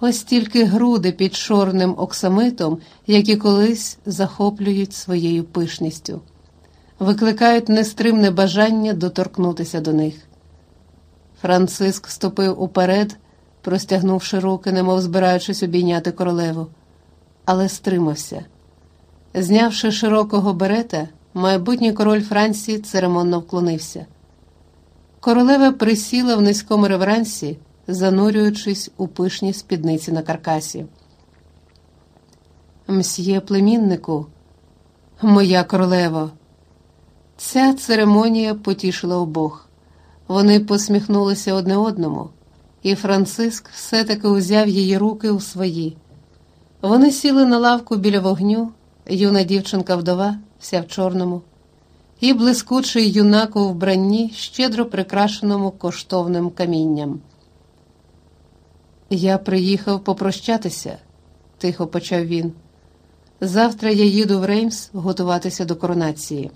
ось тільки груди під чорним оксамитом, які колись захоплюють своєю пишністю, викликають нестримне бажання доторкнутися до них. Франциск ступив уперед, простягнувши руки, немов збираючись обійняти королеву, але стримався. Знявши широкого берета, майбутній король Франції церемонно вклонився. Королева присіла в низькому реверансі, занурюючись у пишні спідниці на каркасі. Мсьє племіннику, моя королево. Ця церемонія потішила обох. Вони посміхнулися одне одному, і Франциск все-таки узяв її руки у свої. Вони сіли на лавку біля вогню, юна дівчинка вдова, вся в чорному, і блискучий юнак у вбранні, щедро прикрашеному коштовним камінням. Я приїхав попрощатися, тихо почав він. Завтра я їду в Реймс готуватися до коронації.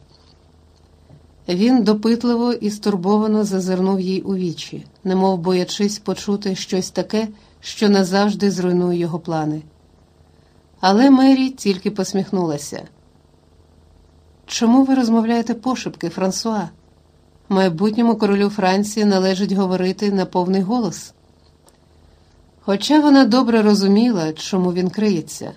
Він допитливо і стурбовано зазирнув їй у вічі, немов боячись почути щось таке, що назавжди зруйнує його плани. Але Мері тільки посміхнулася. Чому ви розмовляєте пошепки, Франсуа? Майбутньому королю Франції належить говорити на повний голос. Хоча вона добре розуміла, чому він криється.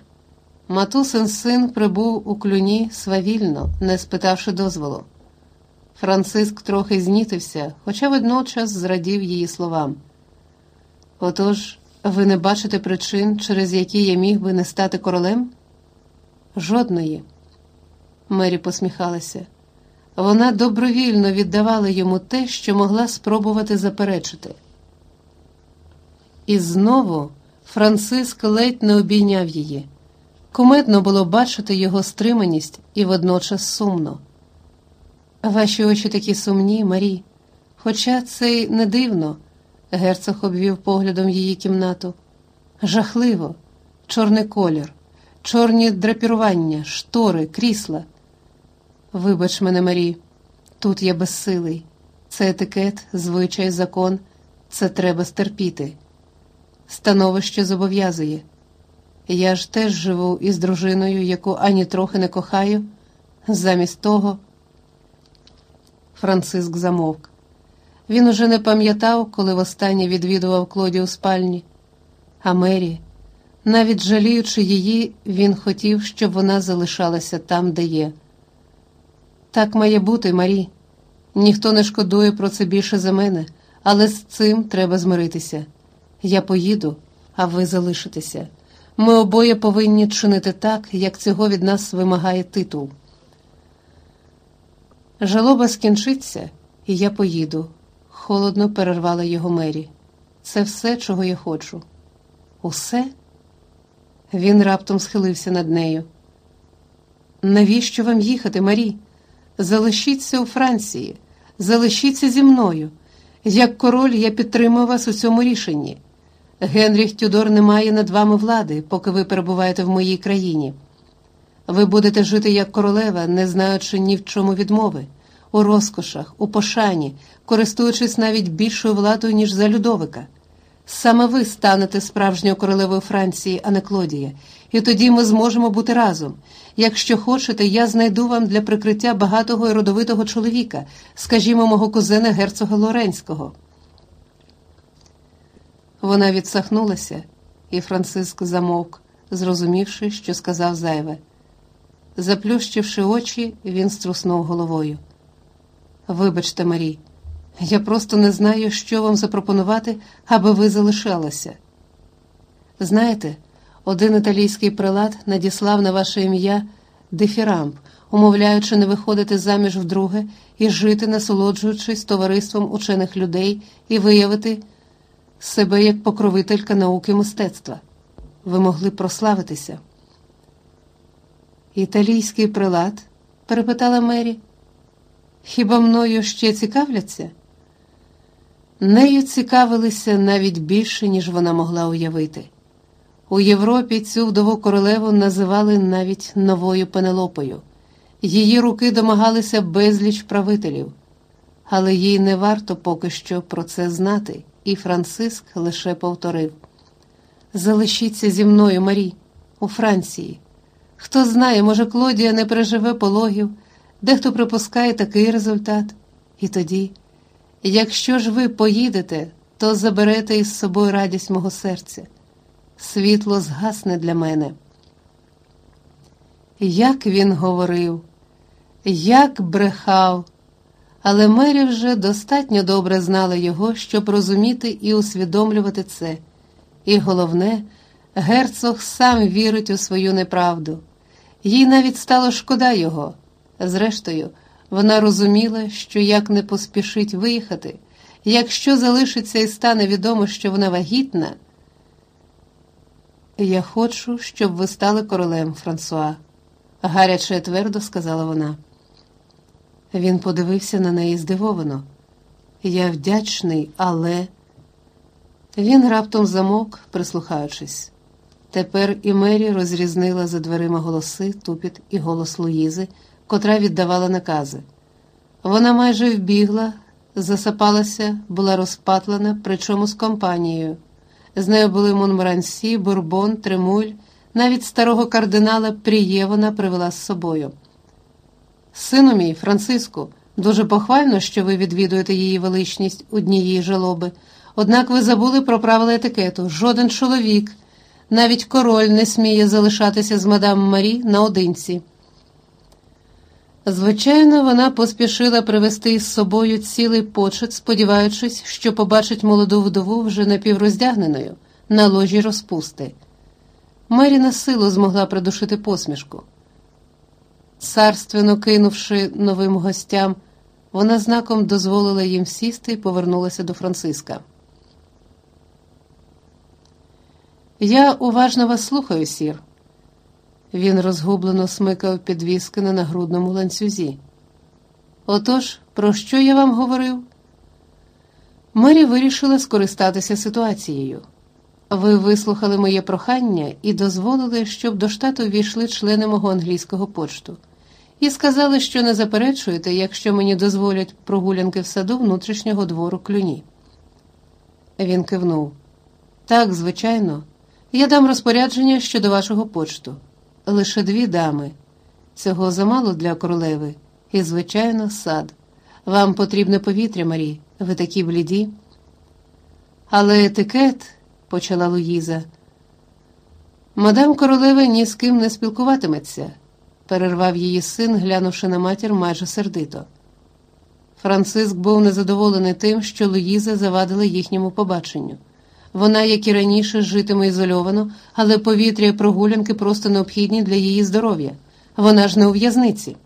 Матусин син прибув у клюні свавільно, не спитавши дозволу. Франциск трохи знітився, хоча водночас зрадів її словам. Отож, ви не бачите причин, через які я міг би не стати королем? Жодної. Мері посміхалася. Вона добровільно віддавала йому те, що могла спробувати заперечити. І знову Франциск ледь не обійняв її. Кумедно було бачити його стриманість і водночас сумно. Ваші очі такі сумні, Марі. Хоча це й не дивно, герцог обвів поглядом її кімнату. Жахливо, чорний колір, чорні драпірування, штори, крісла. Вибач мене, Марі, тут я безсилий. Це етикет, звичай, закон, це треба стерпіти. Становище зобов'язує. Я ж теж живу із дружиною, яку ані трохи не кохаю. Замість того. Франциск замовк. Він уже не пам'ятав, коли востаннє відвідував Клоді у спальні. А Мері, навіть жаліючи її, він хотів, щоб вона залишалася там, де є. Так має бути, Марі. Ніхто не шкодує про це більше за мене, але з цим треба змиритися. Я поїду, а ви залишитеся. Ми обоє повинні чинити так, як цього від нас вимагає титул. Жалоба скінчиться, і я поїду, холодно перервала його Мері. Це все, чого я хочу. Усе? Він раптом схилився над нею. Навіщо вам їхати, Марі? Залишіться у Франції, залишіться зі мною. Як король, я підтримую вас у цьому рішенні. Генріх Тюдор не має над вами влади, поки ви перебуваєте в моїй країні. Ви будете жити як королева, не знаючи ні в чому відмови, у розкошах, у пошані, користуючись навіть більшою владою, ніж за Людовика. Саме ви станете справжньою королевою Франції, а не Клодія, і тоді ми зможемо бути разом. Якщо хочете, я знайду вам для прикриття багатого і родовитого чоловіка, скажімо, мого кузена герцога Лоренського. Вона відсахнулася, і Франциск замовк, зрозумівши, що сказав зайве. Заплющивши очі, він струснув головою. Вибачте, Марі, я просто не знаю, що вам запропонувати, аби ви залишалися. Знаєте, один італійський прилад надіслав на ваше ім'я дифірамб, умовляючи не виходити заміж вдруге і жити, насолоджуючись товариством учених людей і виявити себе як покровителька науки мистецтва. Ви могли прославитися. Італійський прилад? перепитала Мері. Хіба мною ще цікавляться? Нею цікавилися навіть більше, ніж вона могла уявити. У Європі цю вдову королеву називали навіть новою Пенелопою. Її руки домагалися безліч правителів, але їй не варто поки що про це знати, і Франциск лише повторив: Залишіться зі мною, Марі, у Франції. Хто знає, може, Клодія не переживе пологів, дехто припускає такий результат. І тоді, якщо ж ви поїдете, то заберете із собою радість мого серця. Світло згасне для мене. Як він говорив, як брехав, але Мері вже достатньо добре знала його, щоб розуміти і усвідомлювати це. І головне, герцог сам вірить у свою неправду. Їй навіть стало шкода його. Зрештою, вона розуміла, що як не поспішить виїхати, якщо залишиться і стане відомо, що вона вагітна. Я хочу, щоб ви стали королем, Франсуа, гаряче твердо сказала вона. Він подивився на неї здивовано. Я вдячний, але. Він раптом замовк, прислухаючись. Тепер і Мері розрізнила за дверима голоси, тупіт і голос Луїзи, котра віддавала накази. Вона майже вбігла, засапалася, була розпатлена, причому з компанією. З нею були Монморансі, Бурбон, Тремуль, навіть старого кардинала Пріє вона привела з собою. Сину мій, Франциску, дуже похвально, що ви відвідуєте її величність у дні її жалоби. Однак ви забули про правила етикету. Жоден чоловік, навіть король не сміє залишатися з мадам Марі наодинці. Звичайно, вона поспішила привезти із собою цілий почет, сподіваючись, що побачить молоду вдову вже напівроздягненою, на ложі розпусти. Мері на силу змогла придушити посмішку. Царственно кинувши новим гостям, вона знаком дозволила їм сісти і повернулася до Франциска. Я уважно вас слухаю, сір. Він розгублено смикав підвіски на нагрудному ланцюзі. Отож, про що я вам говорив? Мері вирішила скористатися ситуацією. Ви вислухали моє прохання і дозволили, щоб до штату ввійшли члени мого англійського почту, і сказали, що не заперечуєте, якщо мені дозволять прогулянки в саду внутрішнього двору клюні. Він кивнув. Так, звичайно, я дам розпорядження щодо вашого почту. Лише дві дами. Цього замало для королеви, і, звичайно, сад. Вам потрібне повітря, Марі, ви такі бліді. Але етикет почала Луїза. Мадам королева ні з ким не спілкуватиметься, перервав її син, глянувши на матір майже сердито. Франциск був незадоволений тим, що Луїза завадила їхньому побаченню. Вона, як і раніше, житиме ізольовано, але повітря і прогулянки просто необхідні для її здоров'я. Вона ж не у в'язниці.